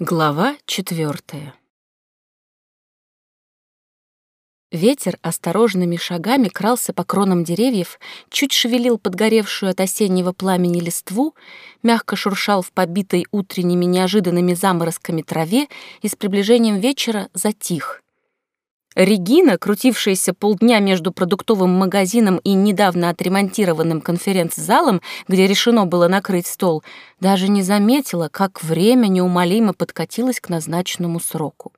Глава четвертая. Ветер осторожными шагами крался по кронам деревьев, чуть шевелил подгоревшую от осеннего пламени листву, мягко шуршал в побитой утренними неожиданными заморозками траве и с приближением вечера затих. Регина, крутившаяся полдня между продуктовым магазином и недавно отремонтированным конференц-залом, где решено было накрыть стол, даже не заметила, как время неумолимо подкатилось к назначенному сроку.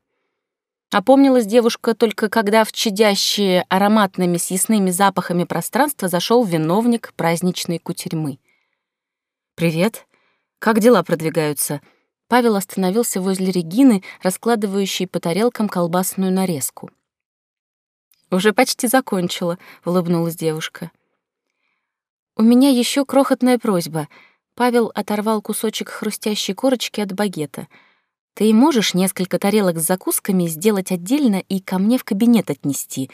Опомнилась девушка только когда в чадящие ароматными съестными запахами пространство зашел виновник праздничной кутерьмы. «Привет. Как дела продвигаются?» Павел остановился возле Регины, раскладывающей по тарелкам колбасную нарезку. «Уже почти закончила», — улыбнулась девушка. «У меня еще крохотная просьба». Павел оторвал кусочек хрустящей корочки от багета. «Ты можешь несколько тарелок с закусками сделать отдельно и ко мне в кабинет отнести?»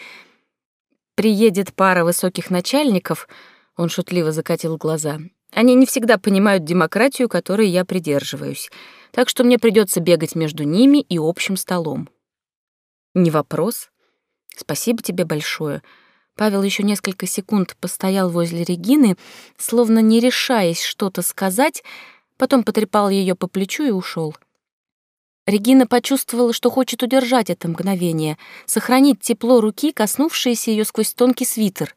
«Приедет пара высоких начальников», — он шутливо закатил глаза. «Они не всегда понимают демократию, которой я придерживаюсь, так что мне придется бегать между ними и общим столом». «Не вопрос», Спасибо тебе большое. Павел еще несколько секунд постоял возле Регины, словно не решаясь что-то сказать, потом потрепал ее по плечу и ушел. Регина почувствовала, что хочет удержать это мгновение, сохранить тепло руки, коснувшееся ее сквозь тонкий свитер.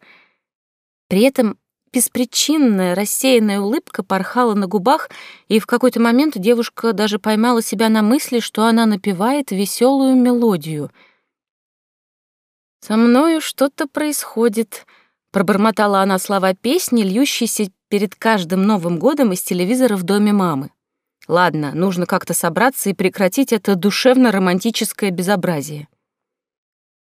При этом беспричинная рассеянная улыбка порхала на губах, и в какой-то момент девушка даже поймала себя на мысли, что она напевает веселую мелодию — «Со мною что-то происходит», — пробормотала она слова песни, льющейся перед каждым Новым годом из телевизора в доме мамы. «Ладно, нужно как-то собраться и прекратить это душевно-романтическое безобразие».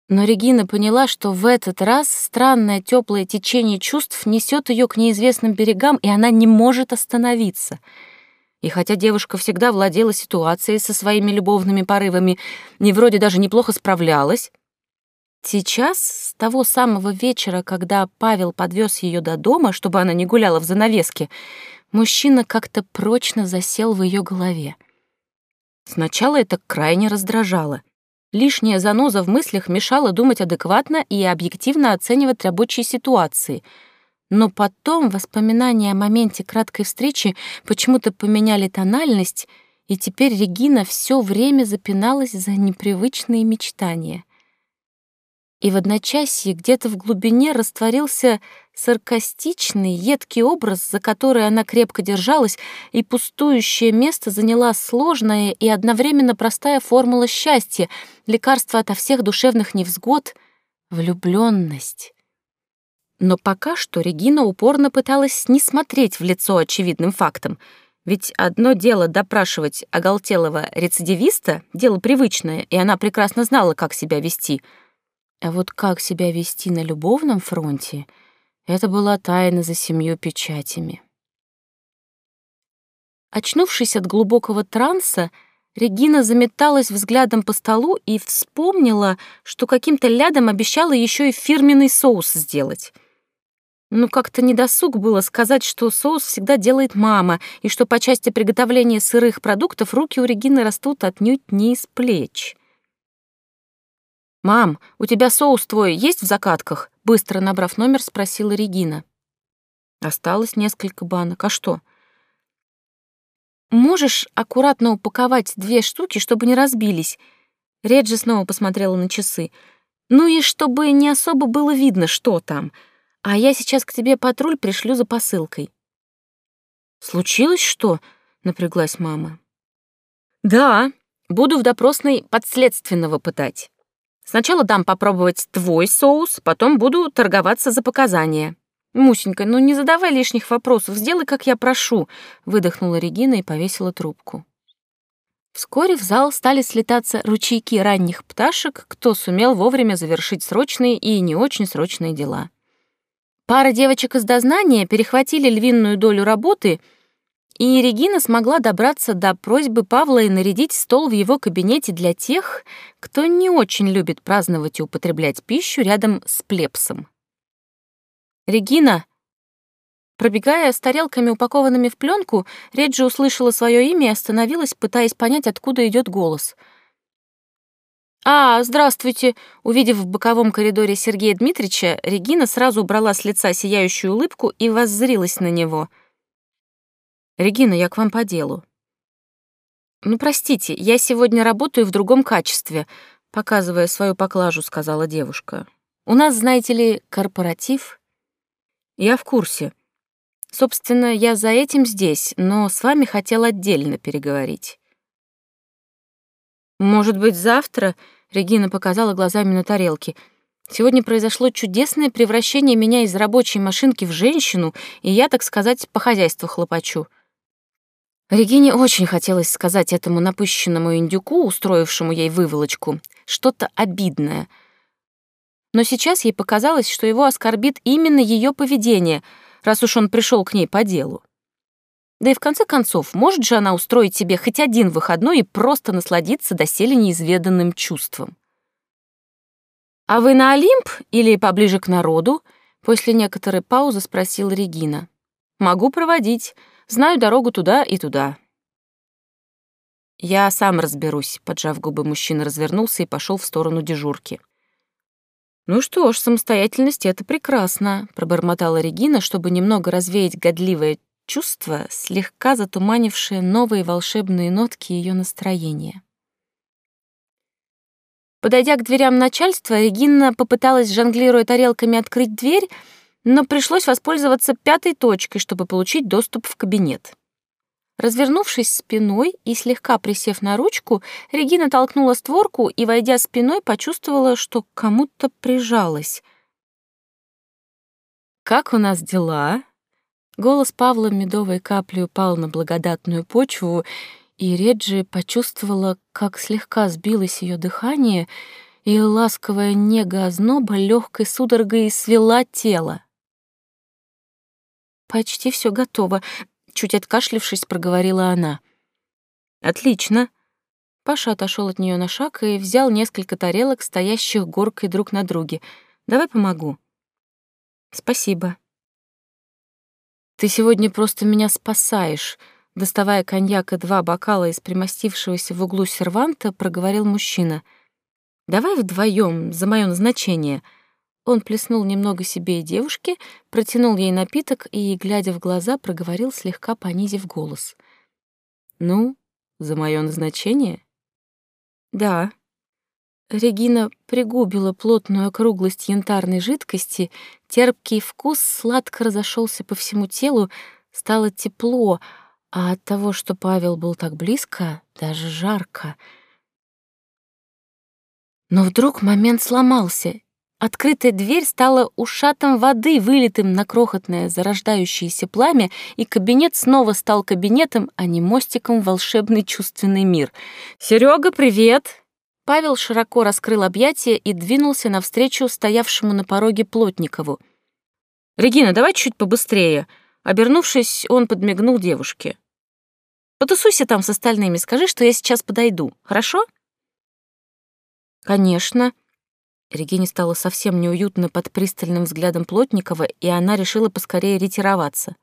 Но Регина поняла, что в этот раз странное теплое течение чувств несет ее к неизвестным берегам, и она не может остановиться. И хотя девушка всегда владела ситуацией со своими любовными порывами и вроде даже неплохо справлялась, Сейчас, с того самого вечера, когда Павел подвез ее до дома, чтобы она не гуляла в занавеске, мужчина как-то прочно засел в ее голове. Сначала это крайне раздражало. Лишняя заноза в мыслях мешала думать адекватно и объективно оценивать рабочие ситуации. Но потом воспоминания о моменте краткой встречи почему-то поменяли тональность, и теперь Регина все время запиналась за непривычные мечтания — и в одночасье где-то в глубине растворился саркастичный, едкий образ, за который она крепко держалась, и пустующее место заняла сложная и одновременно простая формула счастья, лекарство ото всех душевных невзгод — влюбленность. Но пока что Регина упорно пыталась не смотреть в лицо очевидным фактом, ведь одно дело допрашивать оголтелого рецидивиста, дело привычное, и она прекрасно знала, как себя вести — а вот как себя вести на любовном фронте — это была тайна за семью печатями. Очнувшись от глубокого транса, Регина заметалась взглядом по столу и вспомнила, что каким-то лядом обещала еще и фирменный соус сделать. Ну, как-то недосуг было сказать, что соус всегда делает мама, и что по части приготовления сырых продуктов руки у Регины растут отнюдь не из плеч. «Мам, у тебя соус твой есть в закатках?» Быстро набрав номер, спросила Регина. Осталось несколько банок. А что? «Можешь аккуратно упаковать две штуки, чтобы не разбились?» Реджи снова посмотрела на часы. «Ну и чтобы не особо было видно, что там. А я сейчас к тебе патруль пришлю за посылкой». «Случилось что?» — напряглась мама. «Да, буду в допросной подследственного пытать». Сначала дам попробовать твой соус, потом буду торговаться за показания. Мусенька, ну не задавай лишних вопросов, сделай, как я прошу, выдохнула Регина и повесила трубку. Вскоре в зал стали слетаться ручейки ранних пташек, кто сумел вовремя завершить срочные и не очень срочные дела. Пара девочек из дознания перехватили львиную долю работы — и Регина смогла добраться до просьбы Павла и нарядить стол в его кабинете для тех, кто не очень любит праздновать и употреблять пищу рядом с плебсом. «Регина!» Пробегая с тарелками, упакованными в пленку, Реджи услышала свое имя и остановилась, пытаясь понять, откуда идет голос. «А, здравствуйте!» Увидев в боковом коридоре Сергея Дмитриевича, Регина сразу убрала с лица сияющую улыбку и воззрилась на него. «Регина, я к вам по делу». «Ну, простите, я сегодня работаю в другом качестве», показывая свою поклажу, сказала девушка. «У нас, знаете ли, корпоратив». «Я в курсе», Собственно, я за этим здесь, но с вами хотел отдельно переговорить. Может быть, завтра, Регина показала глазами на тарелке. Сегодня произошло чудесное превращение меня из рабочей машинки в женщину, и я, так сказать, по хозяйству хлопочу. Регине очень хотелось сказать этому напыщенному индюку, устроившему ей выволочку, что-то обидное. Но сейчас ей показалось, что его оскорбит именно ее поведение — раз уж он пришел к ней по делу. Да и в конце концов, может же она устроить себе хоть один выходной и просто насладиться доселе неизведанным чувством. «А вы на Олимп или поближе к народу?» После некоторой паузы спросила Регина. «Могу проводить. Знаю дорогу туда и туда». «Я сам разберусь», — поджав губы, мужчина развернулся и пошел в сторону дежурки. «Ну что ж, самостоятельность — это прекрасно», — пробормотала Регина, чтобы немного развеять годливое чувство, слегка затуманившее новые волшебные нотки ее настроения. Подойдя к дверям начальства, Регина попыталась, жонглируя тарелками, открыть дверь, но пришлось воспользоваться пятой точкой, чтобы получить доступ в кабинет. Развернувшись спиной и слегка присев на ручку, Регина толкнула створку и, войдя спиной, почувствовала, что к кому-то прижалась. «Как у нас дела?» Голос Павла медовой каплей упал на благодатную почву, и Реджи почувствовала, как слегка сбилось ее дыхание, и ласковая нега озноба легкой судорогой свела тело. «Почти все готово. Чуть откашлившись, проговорила она. «Отлично». Паша отошел от нее на шаг и взял несколько тарелок, стоящих горкой друг на друге. «Давай помогу». «Спасибо». «Ты сегодня просто меня спасаешь», — доставая коньяк и два бокала из примостившегося в углу серванта, проговорил мужчина. «Давай вдвоем за мое назначение», — он плеснул немного себе и девушке, протянул ей напиток и, глядя в глаза, проговорил, слегка понизив голос. «Ну, за мое назначение?» «Да». Регина пригубила плотную округлость янтарной жидкости, терпкий вкус сладко разошелся по всему телу, стало тепло, а от того, что Павел был так близко, даже жарко. Но вдруг момент сломался, Открытая дверь стала ушатом воды, вылитым на крохотное зарождающееся пламя, и кабинет снова стал кабинетом, а не мостиком в волшебный чувственный мир. «Серёга, привет!» Павел широко раскрыл объятия и двинулся навстречу стоявшему на пороге Плотникову. «Регина, давай чуть побыстрее!» Обернувшись, он подмигнул девушке. «Потусуйся там с остальными, скажи, что я сейчас подойду, хорошо?» «Конечно», Регине стало совсем неуютно под пристальным взглядом Плотникова, и она решила поскорее ретироваться.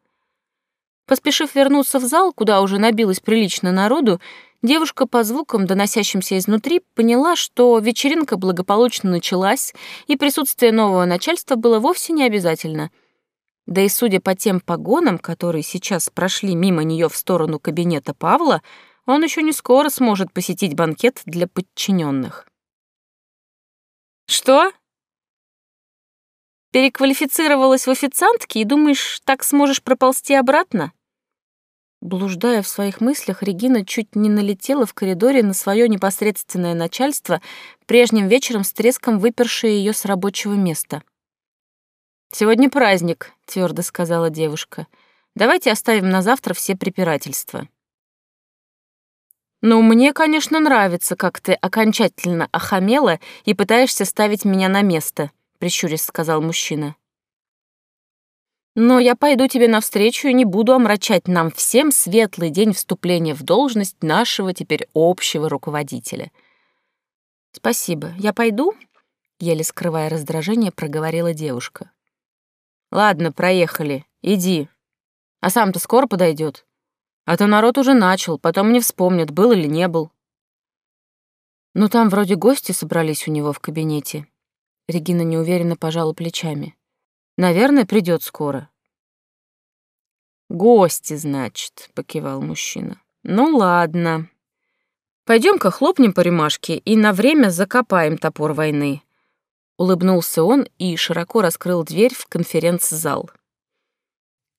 Поспешив вернуться в зал, куда уже набилось прилично народу, девушка по звукам, доносящимся изнутри, поняла, что вечеринка благополучно началась, и присутствие нового начальства было вовсе не обязательно. Да и судя по тем погонам, которые сейчас прошли мимо нее в сторону кабинета Павла, он еще не скоро сможет посетить банкет для подчиненных. Что? Переквалифицировалась в официантки и думаешь, так сможешь проползти обратно? Блуждая в своих мыслях, Регина чуть не налетела в коридоре на свое непосредственное начальство, прежним вечером с треском выпершее ее с рабочего места. «Сегодня праздник», — твердо сказала девушка. «Давайте оставим на завтра все препирательства». «Ну, мне, конечно, нравится, как ты окончательно охамела и пытаешься ставить меня на место», — прищурясь сказал мужчина. «Но я пойду тебе навстречу и не буду омрачать нам всем светлый день вступления в должность нашего теперь общего руководителя». «Спасибо. Я пойду?» — еле скрывая раздражение, проговорила девушка. «Ладно, проехали. Иди. А сам-то скоро подойдет. А то народ уже начал, потом не вспомнит, был или не был. Ну там вроде гости собрались у него в кабинете. Регина неуверенно пожала плечами. Наверное, придет скоро. Гости, значит, покивал мужчина. Ну ладно. Пойдем-ка хлопнем по ремашке и на время закопаем топор войны. Улыбнулся он и широко раскрыл дверь в конференц-зал.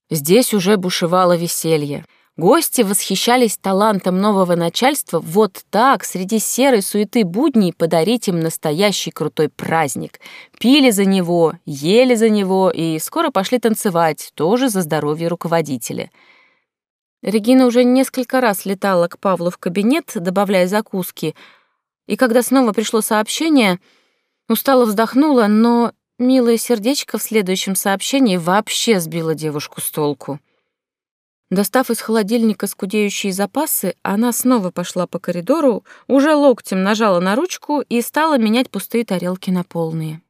Здесь уже бушевало веселье. Гости восхищались талантом нового начальства вот так, среди серой суеты будней, подарить им настоящий крутой праздник. Пили за него, ели за него и скоро пошли танцевать, тоже за здоровье руководителя. Регина уже несколько раз летала к Павлу в кабинет, добавляя закуски, и когда снова пришло сообщение, устало вздохнула, но милое сердечко в следующем сообщении вообще сбило девушку с толку. Достав из холодильника скудеющие запасы, она снова пошла по коридору, уже локтем нажала на ручку и стала менять пустые тарелки на полные.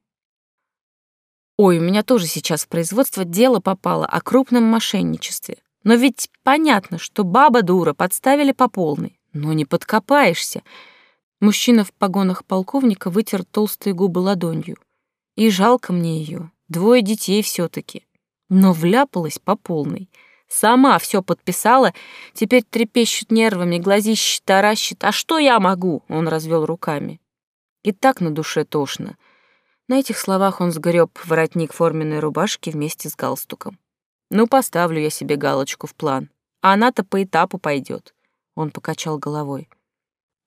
Ой, у меня тоже сейчас в производство дело попало о крупном мошенничестве. Но ведь понятно, что баба дура подставили по полной. Но не подкопаешься. Мужчина в погонах полковника вытер толстые губы ладонью. И жалко мне ее, двое детей все таки Но вляпалась по полной — Сама все подписала, теперь трепещет нервами, глазищ таращит. А что я могу? Он развел руками. И так на душе тошно. На этих словах он сгреб воротник форменной рубашки вместе с галстуком. Ну, поставлю я себе галочку в план. А она-то по этапу пойдет. Он покачал головой.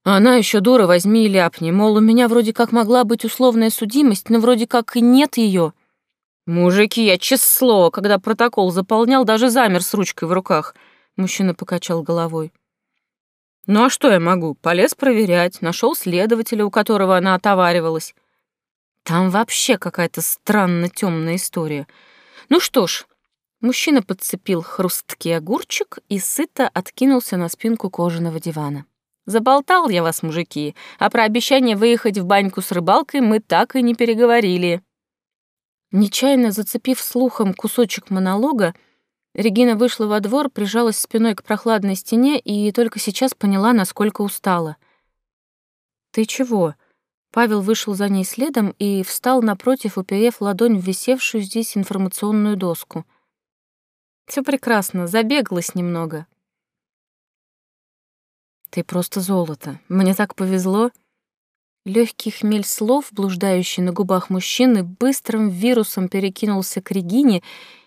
Она еще дура, возьми и ляпни. Мол, у меня вроде как могла быть условная судимость, но вроде как и нет ее. «Мужики, я число, когда протокол заполнял, даже замер с ручкой в руках», — мужчина покачал головой. «Ну а что я могу? Полез проверять, нашел следователя, у которого она отоваривалась. Там вообще какая-то странно темная история. Ну что ж, мужчина подцепил хрусткий огурчик и сыто откинулся на спинку кожаного дивана. Заболтал я вас, мужики, а про обещание выехать в баньку с рыбалкой мы так и не переговорили. Нечаянно зацепив слухом кусочек монолога, Регина вышла во двор, прижалась спиной к прохладной стене и только сейчас поняла, насколько устала. «Ты чего?» Павел вышел за ней следом и встал напротив, уперев ладонь в висевшую здесь информационную доску. Все прекрасно, забегалась немного». «Ты просто золото. Мне так повезло». Легкий хмель слов, блуждающий на губах мужчины, быстрым вирусом перекинулся к Регине,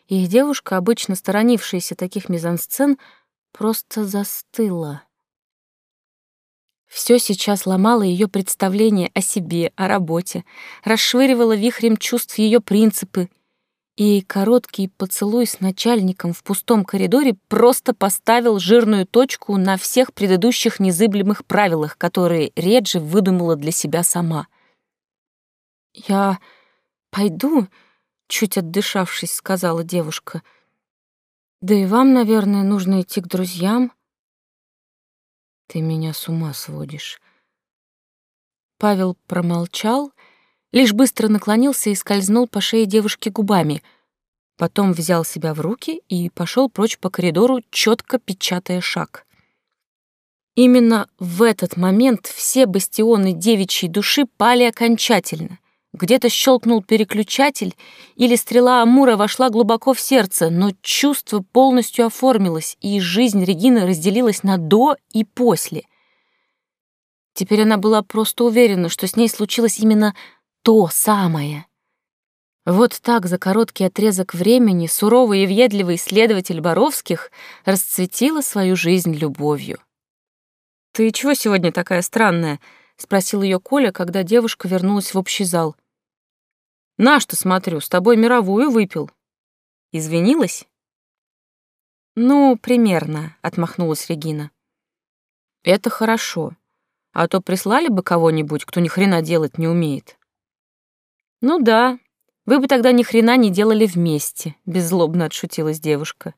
и девушка, обычно сторонившаяся таких мизансцен, просто застыла. Все сейчас ломало ее представление о себе, о работе, расшвыривало вихрем чувств ее принципы, и короткий поцелуй с начальником в пустом коридоре просто поставил жирную точку на всех предыдущих незыблемых правилах, которые Реджи выдумала для себя сама. «Я пойду», — чуть отдышавшись, сказала девушка. «Да и вам, наверное, нужно идти к друзьям». «Ты меня с ума сводишь». Павел промолчал, — лишь быстро наклонился и скользнул по шее девушки губами. Потом взял себя в руки и пошел прочь по коридору, четко печатая шаг. Именно в этот момент все бастионы девичьей души пали окончательно. Где-то щелкнул переключатель, или стрела Амура вошла глубоко в сердце, но чувство полностью оформилось, и жизнь Регины разделилась на «до» и «после». Теперь она была просто уверена, что с ней случилось именно то самое. Вот так за короткий отрезок времени суровый и въедливый следователь Боровских расцветила свою жизнь любовью. «Ты чего сегодня такая странная?» — спросил ее Коля, когда девушка вернулась в общий зал. «На что смотрю, с тобой мировую выпил». «Извинилась?» «Ну, примерно», — отмахнулась Регина. «Это хорошо. А то прислали бы кого-нибудь, кто ни хрена делать не умеет». Ну да, вы бы тогда ни хрена не делали вместе, беззлобно отшутилась девушка.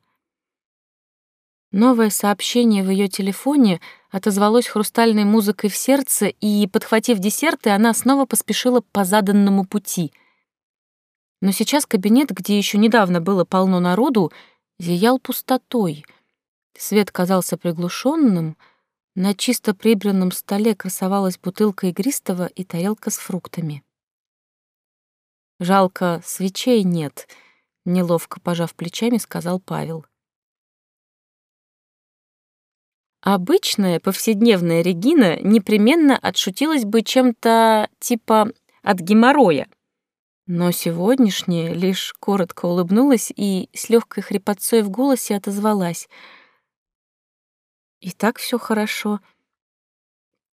Новое сообщение в ее телефоне отозвалось хрустальной музыкой в сердце, и, подхватив десерты, она снова поспешила по заданному пути. Но сейчас кабинет, где еще недавно было полно народу, зиял пустотой. Свет казался приглушенным. На чисто прибранном столе красовалась бутылка игристого и тарелка с фруктами. «Жалко, свечей нет», — неловко пожав плечами, сказал Павел. Обычная повседневная Регина непременно отшутилась бы чем-то типа «от геморроя», но сегодняшняя лишь коротко улыбнулась и с легкой хрипотцой в голосе отозвалась. «И так все хорошо.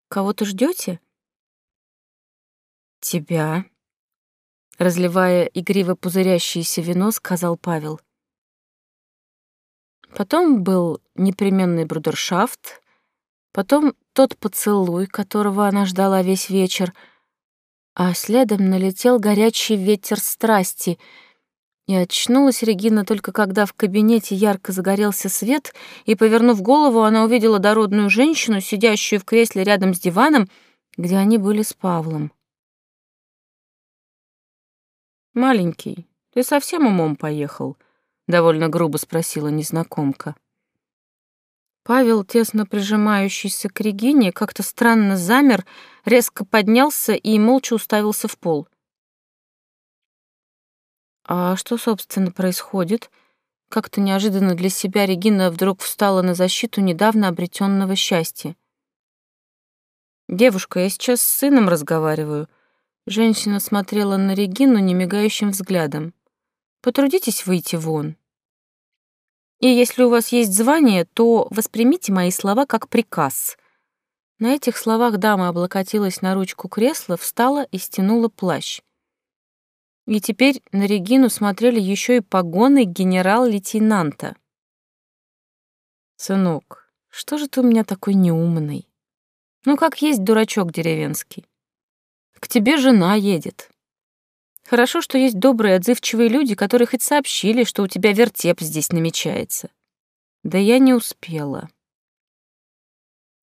Кого-то ждете? «Тебя», разливая игриво пузырящееся вино, сказал Павел. Потом был непременный брудершафт, потом тот поцелуй, которого она ждала весь вечер, а следом налетел горячий ветер страсти, и очнулась Регина только когда в кабинете ярко загорелся свет, и, повернув голову, она увидела дородную женщину, сидящую в кресле рядом с диваном, где они были с Павлом. «Маленький, ты совсем умом поехал?» — довольно грубо спросила незнакомка. Павел, тесно прижимающийся к Регине, как-то странно замер, резко поднялся и молча уставился в пол. «А что, собственно, происходит?» Как-то неожиданно для себя Регина вдруг встала на защиту недавно обретенного счастья. «Девушка, я сейчас с сыном разговариваю. Женщина смотрела на Регину немигающим взглядом. «Потрудитесь выйти вон. И если у вас есть звание, то воспримите мои слова как приказ». На этих словах дама облокотилась на ручку кресла, встала и стянула плащ. И теперь на Регину смотрели еще и погоны генерал-лейтенанта. «Сынок, что же ты у меня такой неумный? Ну, как есть дурачок деревенский. К тебе жена едет. Хорошо, что есть добрые, отзывчивые люди, которые хоть сообщили, что у тебя вертеп здесь намечается. Да я не успела.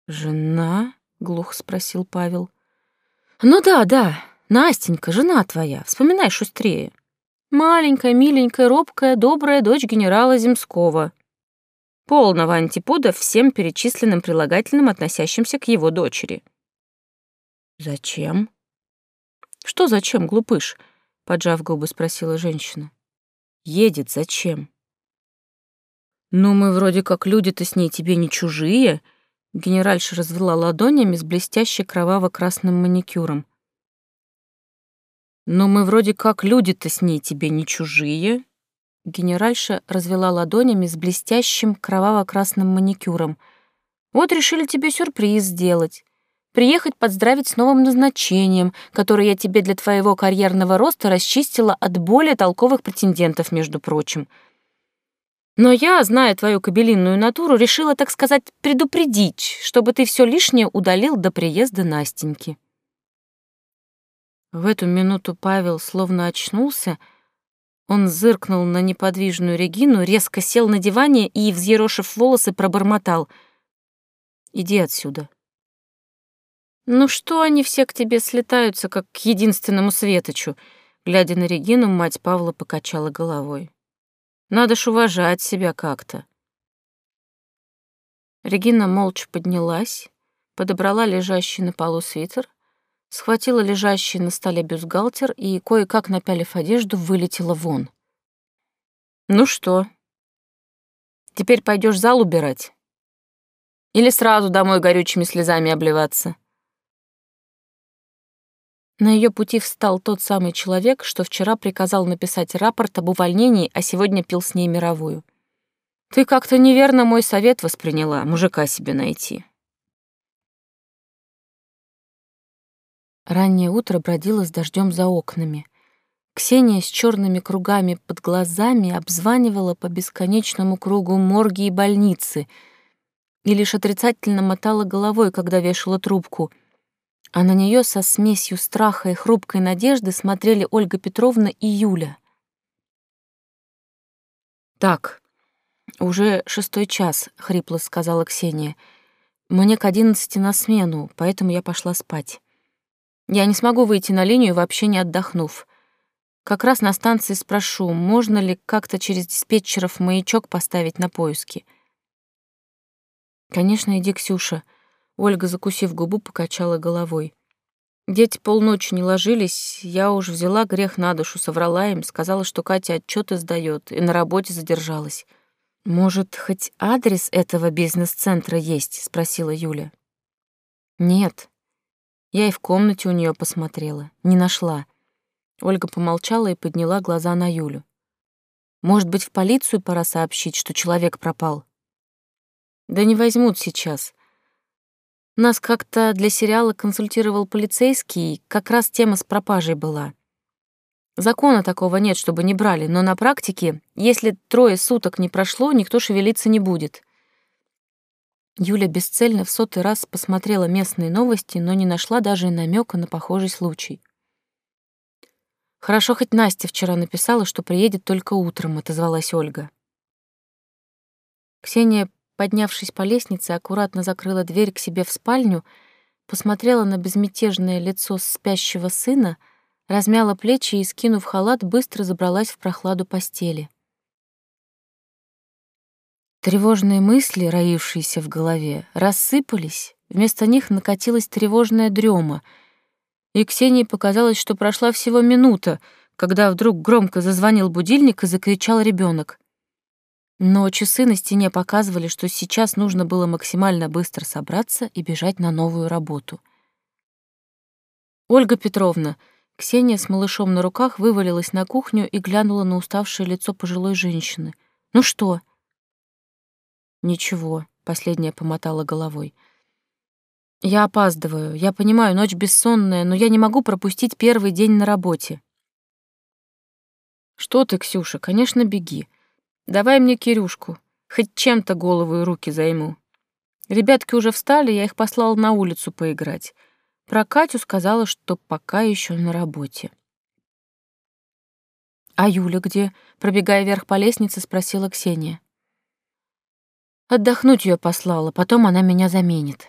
«Жена?» — глухо спросил Павел. «Ну да, да, Настенька, жена твоя, вспоминай шустрее. Маленькая, миленькая, робкая, добрая дочь генерала Земского. Полного антипода всем перечисленным прилагательным, относящимся к его дочери». «Зачем?» «Что зачем, глупыш?» — поджав губы, спросила женщина. «Едет зачем?» «Ну, мы вроде как люди-то с ней тебе не чужие», — генеральша развела ладонями с блестящей кроваво-красным маникюром. «Но мы вроде как люди-то с ней тебе не чужие», Генеральша развела ладонями с блестящим кроваво-красным маникюром. «Вот решили тебе сюрприз сделать приехать поздравить с новым назначением, которое я тебе для твоего карьерного роста расчистила от более толковых претендентов, между прочим. Но я, зная твою кабелинную натуру, решила, так сказать, предупредить, чтобы ты все лишнее удалил до приезда Настеньки. В эту минуту Павел словно очнулся, он зыркнул на неподвижную Регину, резко сел на диване и, взъерошив волосы, пробормотал. «Иди отсюда». «Ну что они все к тебе слетаются, как к единственному светочу?» Глядя на Регину, мать Павла покачала головой. «Надо ж уважать себя как-то». Регина молча поднялась, подобрала лежащий на полу свитер, схватила лежащий на столе бюстгальтер и, кое-как напялив одежду, вылетела вон. «Ну что, теперь пойдешь зал убирать? Или сразу домой горючими слезами обливаться?» На ее пути встал тот самый человек, что вчера приказал написать рапорт об увольнении, а сегодня пил с ней мировую. «Ты как-то неверно мой совет восприняла, мужика себе найти». Раннее утро бродило с дождем за окнами. Ксения с черными кругами под глазами обзванивала по бесконечному кругу морги и больницы и лишь отрицательно мотала головой, когда вешала трубку — а на нее со смесью страха и хрупкой надежды смотрели Ольга Петровна и Юля. «Так, уже шестой час», — хрипло сказала Ксения. «Мне к одиннадцати на смену, поэтому я пошла спать. Я не смогу выйти на линию, вообще не отдохнув. Как раз на станции спрошу, можно ли как-то через диспетчеров маячок поставить на поиски. Конечно, иди, Ксюша. Ольга, закусив губу, покачала головой. Дети полночи не ложились, я уж взяла грех на душу, соврала им, сказала, что Катя отчеты сдает, и на работе задержалась. «Может, хоть адрес этого бизнес-центра есть?» — спросила Юля. «Нет». Я и в комнате у нее посмотрела. Не нашла. Ольга помолчала и подняла глаза на Юлю. «Может быть, в полицию пора сообщить, что человек пропал?» «Да не возьмут сейчас. Нас как-то для сериала консультировал полицейский, как раз тема с пропажей была. Закона такого нет, чтобы не брали, но на практике, если трое суток не прошло, никто шевелиться не будет». Юля бесцельно в сотый раз посмотрела местные новости, но не нашла даже намека на похожий случай. Хорошо, хоть Настя вчера написала, что приедет только утром, отозвалась Ольга. Ксения, поднявшись по лестнице, аккуратно закрыла дверь к себе в спальню, посмотрела на безмятежное лицо спящего сына, размяла плечи и, скинув халат, быстро забралась в прохладу постели. Тревожные мысли, роившиеся в голове, рассыпались, вместо них накатилась тревожная дрема — и Ксении показалось, что прошла всего минута, когда вдруг громко зазвонил будильник и закричал ребенок. Но часы на стене показывали, что сейчас нужно было максимально быстро собраться и бежать на новую работу. «Ольга Петровна», Ксения с малышом на руках вывалилась на кухню и глянула на уставшее лицо пожилой женщины. «Ну что?» «Ничего», — последняя помотала головой. Я опаздываю. Я понимаю, ночь бессонная, но я не могу пропустить первый день на работе. Что ты, Ксюша, конечно, беги. Давай мне Кирюшку. Хоть чем-то голову и руки займу. Ребятки уже встали, я их послала на улицу поиграть. Про Катю сказала, что пока еще на работе. «А Юля где?» — пробегая вверх по лестнице, спросила Ксения. «Отдохнуть ее послала, потом она меня заменит».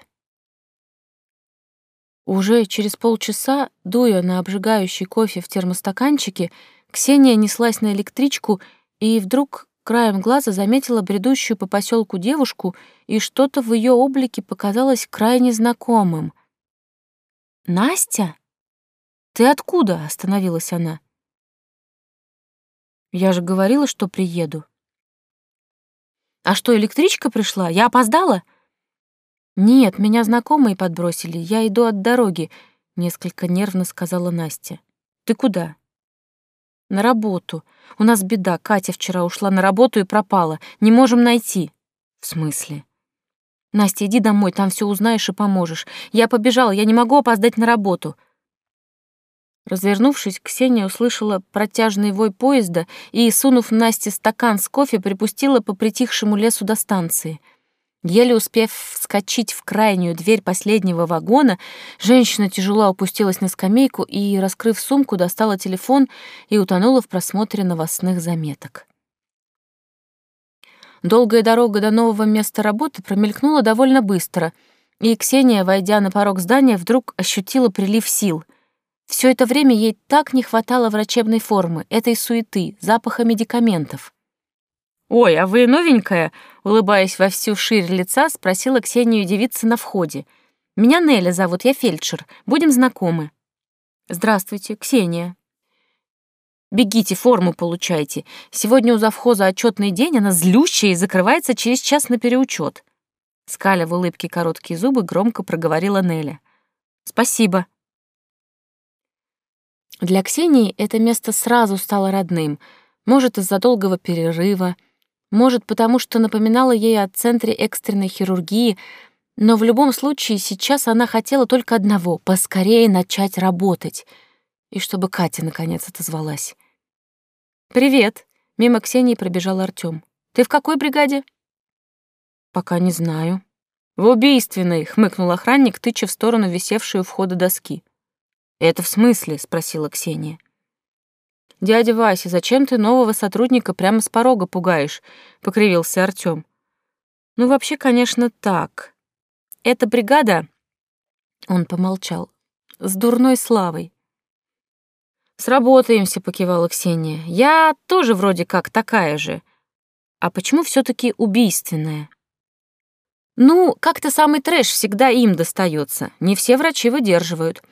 Уже через полчаса, дуя на обжигающий кофе в термостаканчике, Ксения неслась на электричку и вдруг краем глаза заметила бредущую по поселку девушку, и что-то в ее облике показалось крайне знакомым. «Настя? Ты откуда?» — остановилась она. «Я же говорила, что приеду». «А что, электричка пришла? Я опоздала?» «Нет, меня знакомые подбросили, я иду от дороги», — несколько нервно сказала Настя. «Ты куда?» «На работу. У нас беда. Катя вчера ушла на работу и пропала. Не можем найти». «В смысле?» «Настя, иди домой, там все узнаешь и поможешь. Я побежала, я не могу опоздать на работу». Развернувшись, Ксения услышала протяжный вой поезда и, сунув Насте стакан с кофе, припустила по притихшему лесу до станции — Еле успев вскочить в крайнюю дверь последнего вагона, женщина тяжело опустилась на скамейку и, раскрыв сумку, достала телефон и утонула в просмотре новостных заметок. Долгая дорога до нового места работы промелькнула довольно быстро, и Ксения, войдя на порог здания, вдруг ощутила прилив сил. Все это время ей так не хватало врачебной формы, этой суеты, запаха медикаментов. «Ой, а вы новенькая?» — улыбаясь во всю ширь лица, спросила Ксению девица на входе. «Меня Неля зовут, я фельдшер. Будем знакомы». «Здравствуйте, Ксения». «Бегите, форму получайте. Сегодня у завхоза отчетный день, она злющая и закрывается через час на переучет. Скаля в улыбке короткие зубы, громко проговорила Неля. «Спасибо». Для Ксении это место сразу стало родным, может, из-за долгого перерыва, может, потому что напоминала ей о центре экстренной хирургии, но в любом случае сейчас она хотела только одного — поскорее начать работать. И чтобы Катя наконец отозвалась. «Привет!» — мимо Ксении пробежал Артём. «Ты в какой бригаде?» «Пока не знаю». «В убийственной!» — хмыкнул охранник, тыча в сторону висевшей у входа доски. «Это в смысле?» — спросила Ксения. «Дядя Вася, зачем ты нового сотрудника прямо с порога пугаешь?» — покривился Артём. «Ну, вообще, конечно, так. Эта бригада...» Он помолчал. «С дурной славой. «Сработаемся», — покивала Ксения. «Я тоже вроде как такая же. А почему все таки убийственная?» «Ну, как-то самый трэш всегда им достается. Не все врачи выдерживают.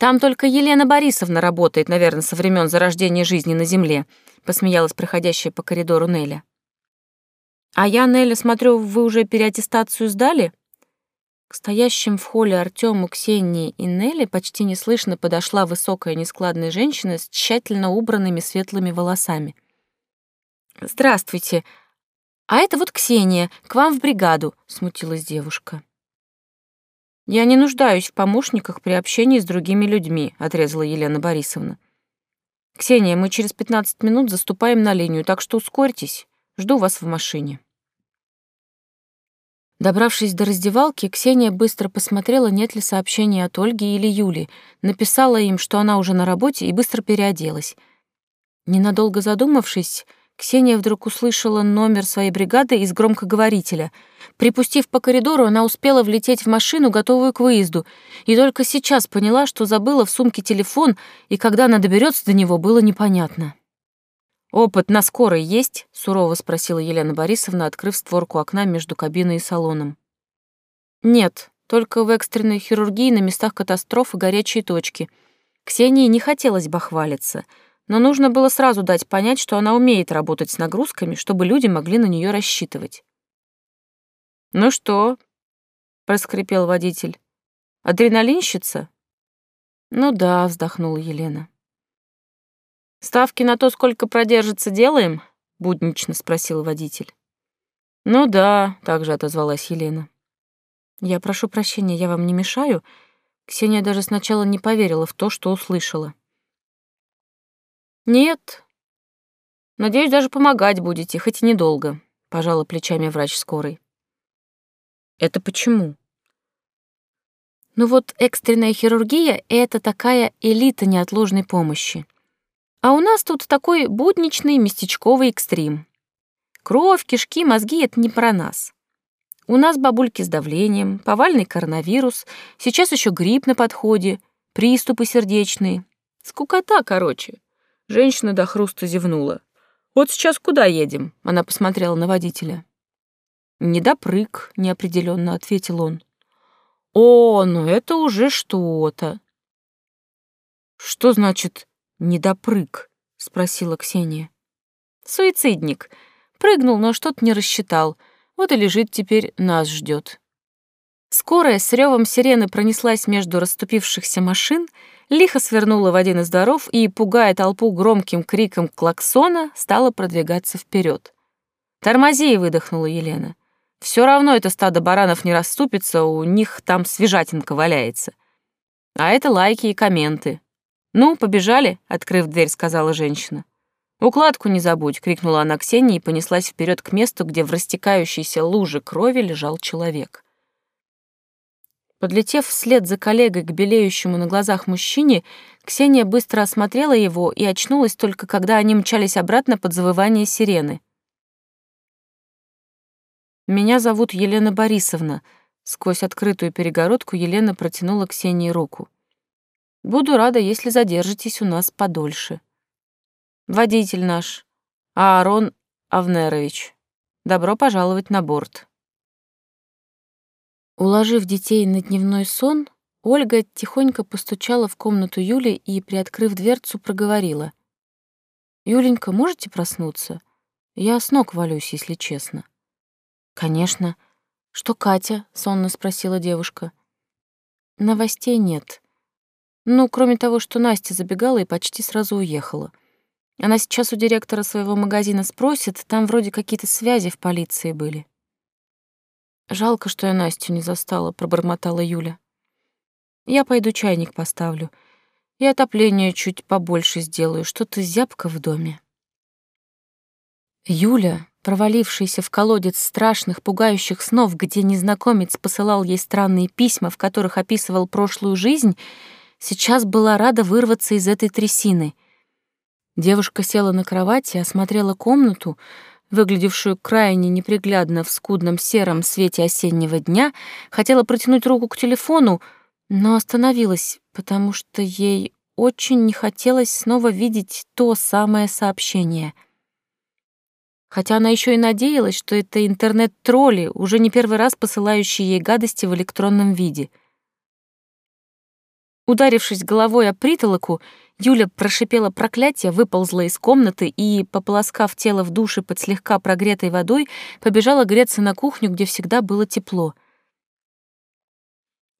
Там только Елена Борисовна работает, наверное, со времен зарождения жизни на Земле», — посмеялась проходящая по коридору Неля. «А я, Неля, смотрю, вы уже переаттестацию сдали?» К стоящим в холле Артему, Ксении и Нелли почти неслышно подошла высокая нескладная женщина с тщательно убранными светлыми волосами. «Здравствуйте. А это вот Ксения, к вам в бригаду», — смутилась девушка. «Я не нуждаюсь в помощниках при общении с другими людьми», — отрезала Елена Борисовна. «Ксения, мы через 15 минут заступаем на линию, так что ускорьтесь. Жду вас в машине». Добравшись до раздевалки, Ксения быстро посмотрела, нет ли сообщений от Ольги или Юли, написала им, что она уже на работе, и быстро переоделась. Ненадолго задумавшись, Ксения вдруг услышала номер своей бригады из громкоговорителя. Припустив по коридору, она успела влететь в машину, готовую к выезду, и только сейчас поняла, что забыла в сумке телефон, и когда она доберется до него, было непонятно. «Опыт на скорой есть?» — сурово спросила Елена Борисовна, открыв створку окна между кабиной и салоном. «Нет, только в экстренной хирургии на местах катастроф и горячие точки. Ксении не хотелось бы хвалиться, но нужно было сразу дать понять, что она умеет работать с нагрузками, чтобы люди могли на нее рассчитывать». «Ну что?» — проскрипел водитель. «Адреналинщица?» «Ну да», — вздохнула Елена. «Ставки на то, сколько продержится, делаем?» — буднично спросил водитель. «Ну да», — также отозвалась Елена. «Я прошу прощения, я вам не мешаю?» Ксения даже сначала не поверила в то, что услышала. «Нет. Надеюсь, даже помогать будете, хоть и недолго», — пожала плечами врач скорой. «Это почему?» «Ну вот экстренная хирургия — это такая элита неотложной помощи. А у нас тут такой будничный местечковый экстрим. Кровь, кишки, мозги — это не про нас. У нас бабульки с давлением, повальный коронавирус, сейчас еще грипп на подходе, приступы сердечные. Скукота, короче. Женщина до хруста зевнула. «Вот сейчас куда едем?» — она посмотрела на водителя. «Недопрыг», — неопределенно ответил он. «О, ну это уже что-то». «Что значит «Не допрыг?» — спросила Ксения. «Суицидник. Прыгнул, но что-то не рассчитал. Вот и лежит теперь, нас ждет. Скорая с ревом сирены пронеслась между расступившихся машин, лихо свернула в один из дворов и, пугая толпу громким криком клаксона, стала продвигаться вперед. «Тормози!» — выдохнула Елена. Все равно это стадо баранов не расступится, у них там свежатинка валяется. А это лайки и комменты. «Ну, побежали», — открыв дверь, сказала женщина. «Укладку не забудь», — крикнула она Ксении и понеслась вперед к месту, где в растекающейся луже крови лежал человек. Подлетев вслед за коллегой к белеющему на глазах мужчине, Ксения быстро осмотрела его и очнулась только когда они мчались обратно под завывание сирены. «Меня зовут Елена Борисовна», — сквозь открытую перегородку Елена протянула Ксении руку. Буду рада, если задержитесь у нас подольше. Водитель наш, Аарон Авнерович. Добро пожаловать на борт. Уложив детей на дневной сон, Ольга тихонько постучала в комнату Юли и, приоткрыв дверцу, проговорила. «Юленька, можете проснуться? Я с ног валюсь, если честно». «Конечно». «Что Катя?» — сонно спросила девушка. «Новостей нет. Ну, кроме того, что Настя забегала и почти сразу уехала. Она сейчас у директора своего магазина спросит, там вроде какие-то связи в полиции были. Жалко, что я Настю не застала, пробормотала Юля. Я пойду чайник поставлю. И отопление чуть побольше сделаю, что-то зябко в доме. Юля, провалившаяся в колодец страшных, пугающих снов, где незнакомец посылал ей странные письма, в которых описывал прошлую жизнь, сейчас была рада вырваться из этой трясины. Девушка села на кровати и осмотрела комнату, выглядевшую крайне неприглядно в скудном сером свете осеннего дня, хотела протянуть руку к телефону, но остановилась, потому что ей очень не хотелось снова видеть то самое сообщение. Хотя она еще и надеялась, что это интернет-тролли, уже не первый раз посылающие ей гадости в электронном виде. Ударившись головой о притолоку, Юля прошипела проклятие, выползла из комнаты и, пополоскав тело в душе под слегка прогретой водой, побежала греться на кухню, где всегда было тепло.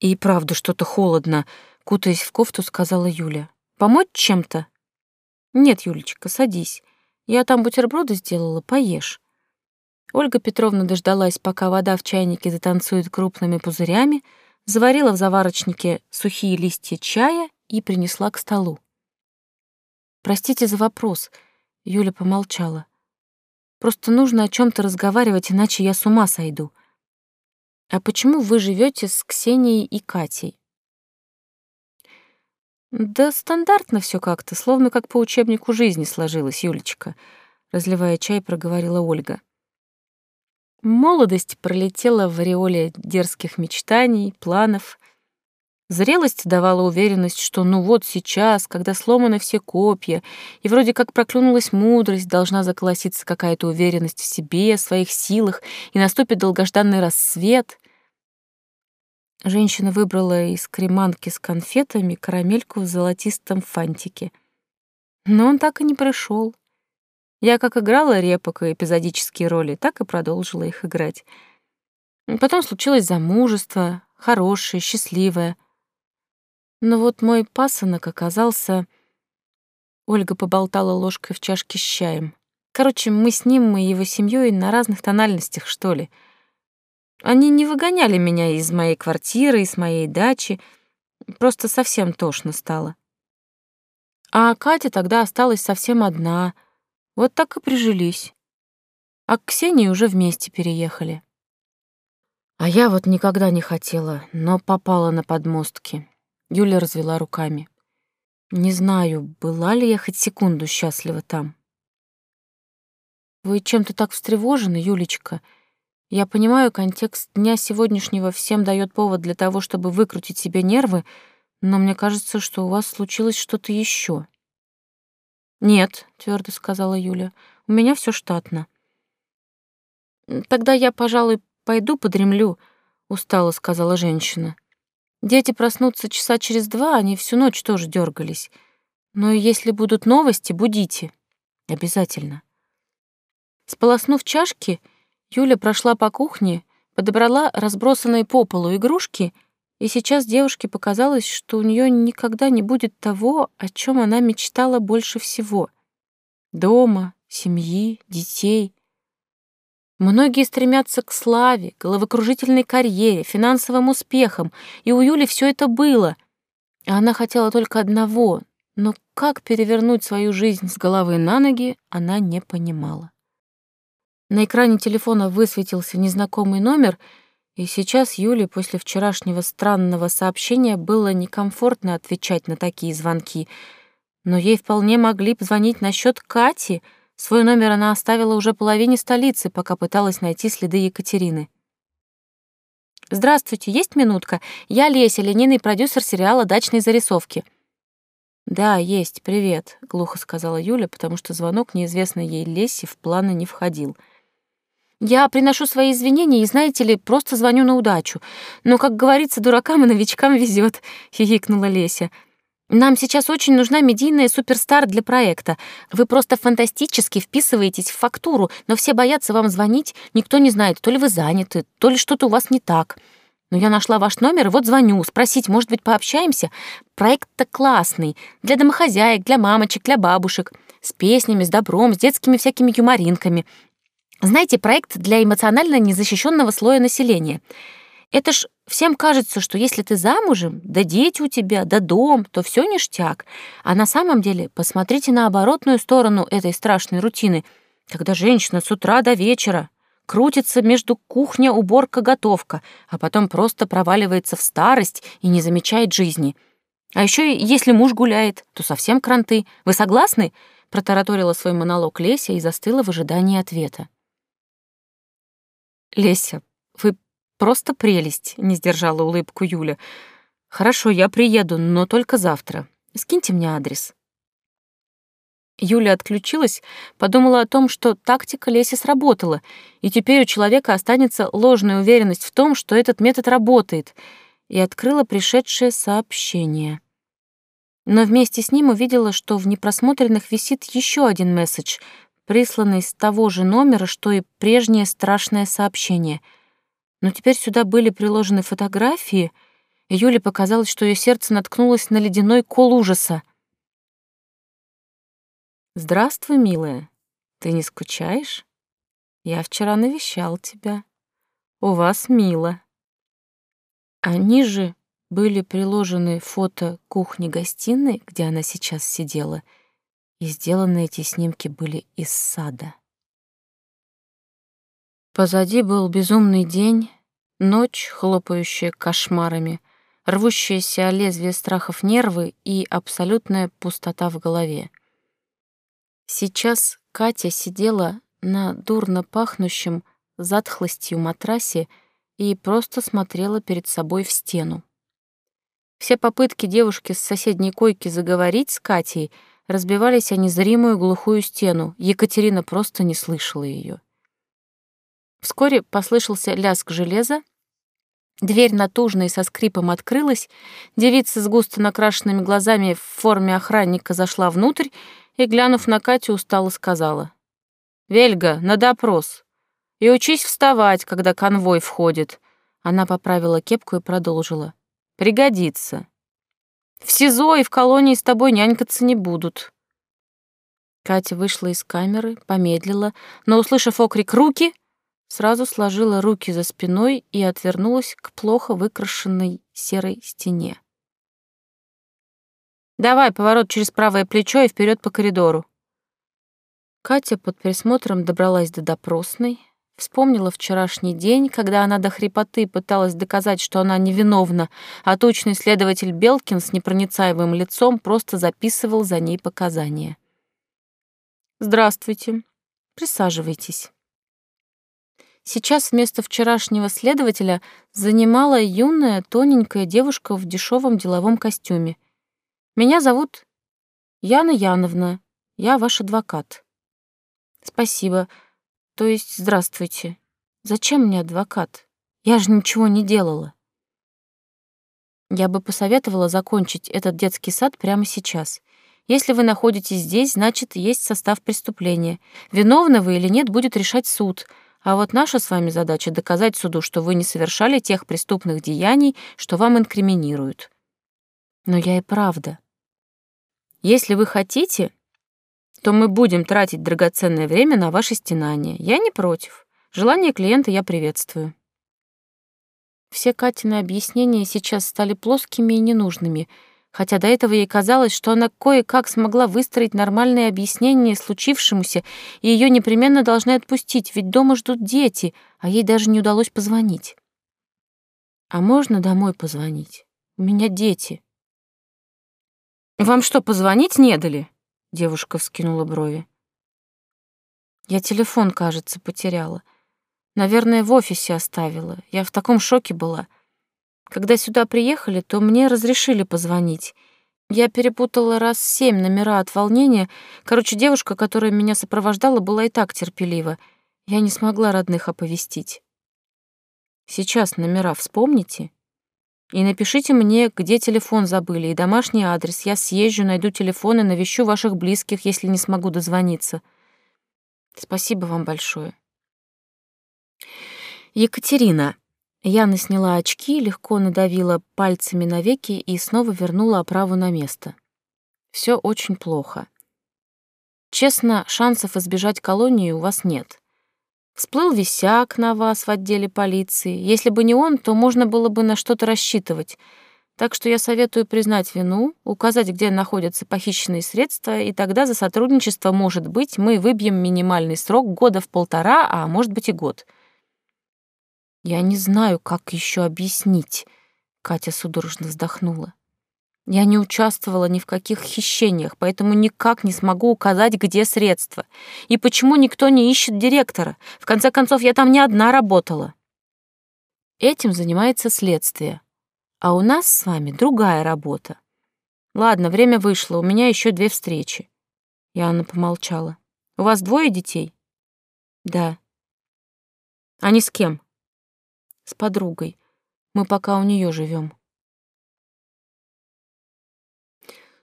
«И правда что-то холодно», — кутаясь в кофту, сказала Юля. «Помочь чем-то?» «Нет, Юлечка, садись. Я там бутерброды сделала, поешь». Ольга Петровна дождалась, пока вода в чайнике затанцует крупными пузырями, заварила в заварочнике сухие листья чая и принесла к столу. «Простите за вопрос», — Юля помолчала. «Просто нужно о чем то разговаривать, иначе я с ума сойду. А почему вы живете с Ксенией и Катей?» «Да стандартно все как-то, словно как по учебнику жизни сложилось, Юлечка», — разливая чай, проговорила Ольга. Молодость пролетела в ореоле дерзких мечтаний, планов, Зрелость давала уверенность, что ну вот сейчас, когда сломаны все копья, и вроде как проклюнулась мудрость, должна заколоситься какая-то уверенность в себе, в своих силах, и наступит долгожданный рассвет. Женщина выбрала из креманки с конфетами карамельку в золотистом фантике. Но он так и не пришел. Я как играла репок и эпизодические роли, так и продолжила их играть. Потом случилось замужество, хорошее, счастливое — но вот мой пасынок оказался... Ольга поболтала ложкой в чашке с чаем. Короче, мы с ним и его семьей на разных тональностях, что ли. Они не выгоняли меня из моей квартиры, из моей дачи. Просто совсем тошно стало. А Катя тогда осталась совсем одна. Вот так и прижились. А к Ксении уже вместе переехали. А я вот никогда не хотела, но попала на подмостки. Юля развела руками. Не знаю, была ли я хоть секунду счастлива там. Вы чем-то так встревожены, Юлечка. Я понимаю, контекст дня сегодняшнего всем дает повод для того, чтобы выкрутить себе нервы, но мне кажется, что у вас случилось что-то еще. Нет, твердо сказала Юля. У меня все штатно. Тогда я, пожалуй, пойду подремлю, устало сказала женщина. Дети проснутся часа через два, они всю ночь тоже дергались. Но если будут новости, будите. Обязательно. Сполоснув чашки, Юля прошла по кухне, подобрала разбросанные по полу игрушки, и сейчас девушке показалось, что у нее никогда не будет того, о чем она мечтала больше всего. Дома, семьи, детей. Многие стремятся к славе, головокружительной карьере, финансовым успехам, и у Юли все это было. А она хотела только одного, но как перевернуть свою жизнь с головы на ноги, она не понимала. На экране телефона высветился незнакомый номер, и сейчас Юле после вчерашнего странного сообщения было некомфортно отвечать на такие звонки, но ей вполне могли позвонить насчет Кати — Свой номер она оставила уже половине столицы, пока пыталась найти следы Екатерины. «Здравствуйте, есть минутка? Я Леся, линейный продюсер сериала «Дачные зарисовки». «Да, есть, привет», — глухо сказала Юля, потому что звонок неизвестной ей Лесе в планы не входил. «Я приношу свои извинения и, знаете ли, просто звоню на удачу. Но, как говорится, дуракам и новичкам везет», — хихикнула Леся. Нам сейчас очень нужна медийная суперстар для проекта. Вы просто фантастически вписываетесь в фактуру, но все боятся вам звонить, никто не знает, то ли вы заняты, то ли что-то у вас не так. Но я нашла ваш номер и вот звоню, спросить, может быть, пообщаемся? Проект-то классный, для домохозяек, для мамочек, для бабушек, с песнями, с добром, с детскими всякими юморинками. Знаете, проект для эмоционально незащищенного слоя населения — это ж всем кажется, что если ты замужем, да дети у тебя, да дом, то все ништяк. А на самом деле посмотрите на оборотную сторону этой страшной рутины, когда женщина с утра до вечера крутится между кухня, уборка, готовка, а потом просто проваливается в старость и не замечает жизни. А еще если муж гуляет, то совсем кранты. Вы согласны? Протараторила свой монолог Леся и застыла в ожидании ответа. Леся, Просто прелесть, не сдержала улыбку Юля. Хорошо, я приеду, но только завтра. Скиньте мне адрес». Юля отключилась, подумала о том, что тактика Леси сработала, и теперь у человека останется ложная уверенность в том, что этот метод работает, и открыла пришедшее сообщение. Но вместе с ним увидела, что в непросмотренных висит еще один месседж, присланный с того же номера, что и прежнее страшное сообщение. Но теперь сюда были приложены фотографии, и Юле показалось, что ее сердце наткнулось на ледяной кол ужаса. «Здравствуй, милая. Ты не скучаешь? Я вчера навещал тебя. У вас мило». А ниже были приложены фото кухни-гостиной, где она сейчас сидела, и сделаны эти снимки были из сада. Позади был безумный день, ночь, хлопающая кошмарами, рвущиеся о лезвие страхов нервы и абсолютная пустота в голове. Сейчас Катя сидела на дурно пахнущем затхлостью матрасе и просто смотрела перед собой в стену. Все попытки девушки с соседней койки заговорить с Катей разбивались о незримую глухую стену. Екатерина просто не слышала ее. Вскоре послышался лязг железа, дверь натужно и со скрипом открылась, девица с густо накрашенными глазами в форме охранника зашла внутрь и, глянув на Катю, устало сказала. «Вельга, на допрос. И учись вставать, когда конвой входит». Она поправила кепку и продолжила. «Пригодится. В СИЗО и в колонии с тобой нянькаться не будут». Катя вышла из камеры, помедлила, но, услышав окрик «Руки!», сразу сложила руки за спиной и отвернулась к плохо выкрашенной серой стене. Давай, поворот через правое плечо и вперед по коридору. Катя под присмотром добралась до допросной, вспомнила вчерашний день, когда она до хрипоты пыталась доказать, что она невиновна, а точный следователь Белкин с непроницаемым лицом просто записывал за ней показания. «Здравствуйте. Присаживайтесь». Сейчас вместо вчерашнего следователя занимала юная, тоненькая девушка в дешевом деловом костюме — меня зовут Яна Яновна. Я ваш адвокат. Спасибо. То есть, здравствуйте. Зачем мне адвокат? Я же ничего не делала. Я бы посоветовала закончить этот детский сад прямо сейчас. Если вы находитесь здесь, значит, есть состав преступления. Виновны вы или нет, будет решать суд. А вот наша с вами задача — доказать суду, что вы не совершали тех преступных деяний, что вам инкриминируют. Но я и правда если вы хотите, то мы будем тратить драгоценное время на ваше стенание. Я не против. Желание клиента я приветствую. Все Катины объяснения сейчас стали плоскими и ненужными, хотя до этого ей казалось, что она кое-как смогла выстроить нормальные объяснения случившемуся, и ее непременно должны отпустить, ведь дома ждут дети, а ей даже не удалось позвонить. «А можно домой позвонить? У меня дети», «Вам что, позвонить не дали?» Девушка вскинула брови. «Я телефон, кажется, потеряла. Наверное, в офисе оставила. Я в таком шоке была. Когда сюда приехали, то мне разрешили позвонить. Я перепутала раз семь номера от волнения. Короче, девушка, которая меня сопровождала, была и так терпелива. Я не смогла родных оповестить. Сейчас номера вспомните?» И напишите мне, где телефон забыли, и домашний адрес. Я съезжу, найду телефон и навещу ваших близких, если не смогу дозвониться. Спасибо вам большое. Екатерина. Яна сняла очки, легко надавила пальцами на веки и снова вернула оправу на место. Все очень плохо. Честно, шансов избежать колонии у вас нет. Всплыл висяк на вас в отделе полиции. Если бы не он, то можно было бы на что-то рассчитывать. Так что я советую признать вину, указать, где находятся похищенные средства, и тогда за сотрудничество, может быть, мы выбьем минимальный срок года в полтора, а может быть и год. Я не знаю, как еще объяснить, Катя судорожно вздохнула. Я не участвовала ни в каких хищениях, поэтому никак не смогу указать, где средства. И почему никто не ищет директора? В конце концов, я там не одна работала. Этим занимается следствие. А у нас с вами другая работа. Ладно, время вышло, у меня еще две встречи. Анна помолчала. У вас двое детей? Да. Они с кем? С подругой. Мы пока у нее живем.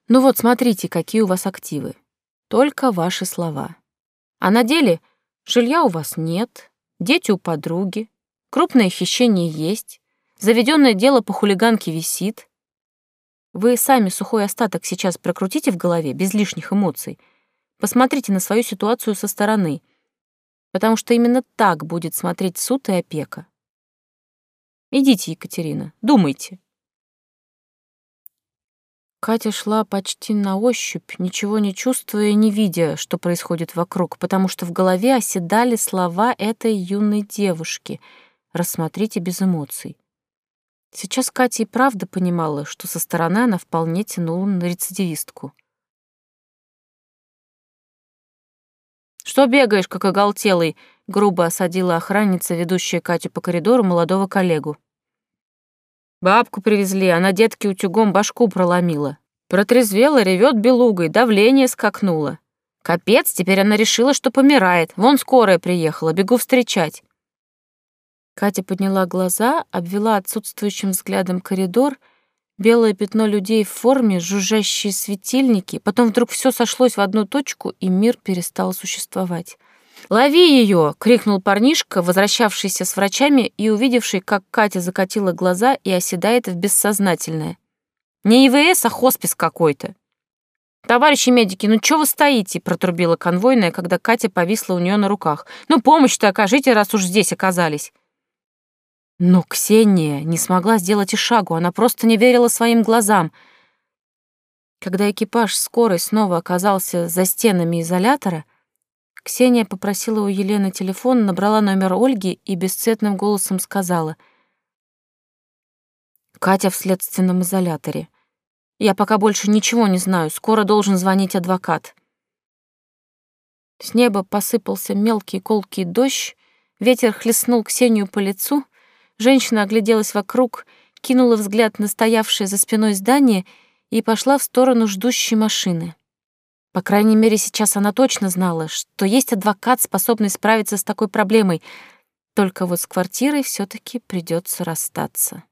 Ну вот, смотрите, какие у вас активы. Только ваши слова. А на деле жилья у вас нет, дети у подруги, крупное хищение есть, заведенное дело по хулиганке висит. Вы сами сухой остаток сейчас прокрутите в голове, без лишних эмоций. Посмотрите на свою ситуацию со стороны, потому что именно так будет смотреть суд и опека. Идите, Екатерина, думайте. Катя шла почти на ощупь, ничего не чувствуя и не видя, что происходит вокруг, потому что в голове оседали слова этой юной девушки «рассмотрите без эмоций». Сейчас Катя и правда понимала, что со стороны она вполне тянула на рецидивистку. «Что бегаешь, как оголтелый?» — грубо осадила охранница, ведущая Катю по коридору, молодого коллегу. Бабку привезли, она детке утюгом башку проломила. Протрезвела, ревет белугой, давление скакнуло. Капец, теперь она решила, что помирает. Вон скорая приехала, бегу встречать. Катя подняла глаза, обвела отсутствующим взглядом коридор, белое пятно людей в форме, жужжащие светильники, потом вдруг все сошлось в одну точку, и мир перестал существовать. «Лови ее!» — крикнул парнишка, возвращавшийся с врачами и увидевший, как Катя закатила глаза и оседает в бессознательное. «Не ИВС, а хоспис какой-то!» «Товарищи медики, ну чё вы стоите?» — протрубила конвойная, когда Катя повисла у нее на руках. «Ну помощь-то окажите, раз уж здесь оказались!» Но Ксения не смогла сделать и шагу, она просто не верила своим глазам. Когда экипаж скорой снова оказался за стенами изолятора, Ксения попросила у Елены телефон, набрала номер Ольги и бесцветным голосом сказала. «Катя в следственном изоляторе. Я пока больше ничего не знаю, скоро должен звонить адвокат». С неба посыпался мелкий колкий дождь, ветер хлестнул Ксению по лицу, женщина огляделась вокруг, кинула взгляд на стоявшее за спиной здание и пошла в сторону ждущей машины. По крайней мере, сейчас она точно знала, что есть адвокат, способный справиться с такой проблемой. Только вот с квартирой все таки придется расстаться.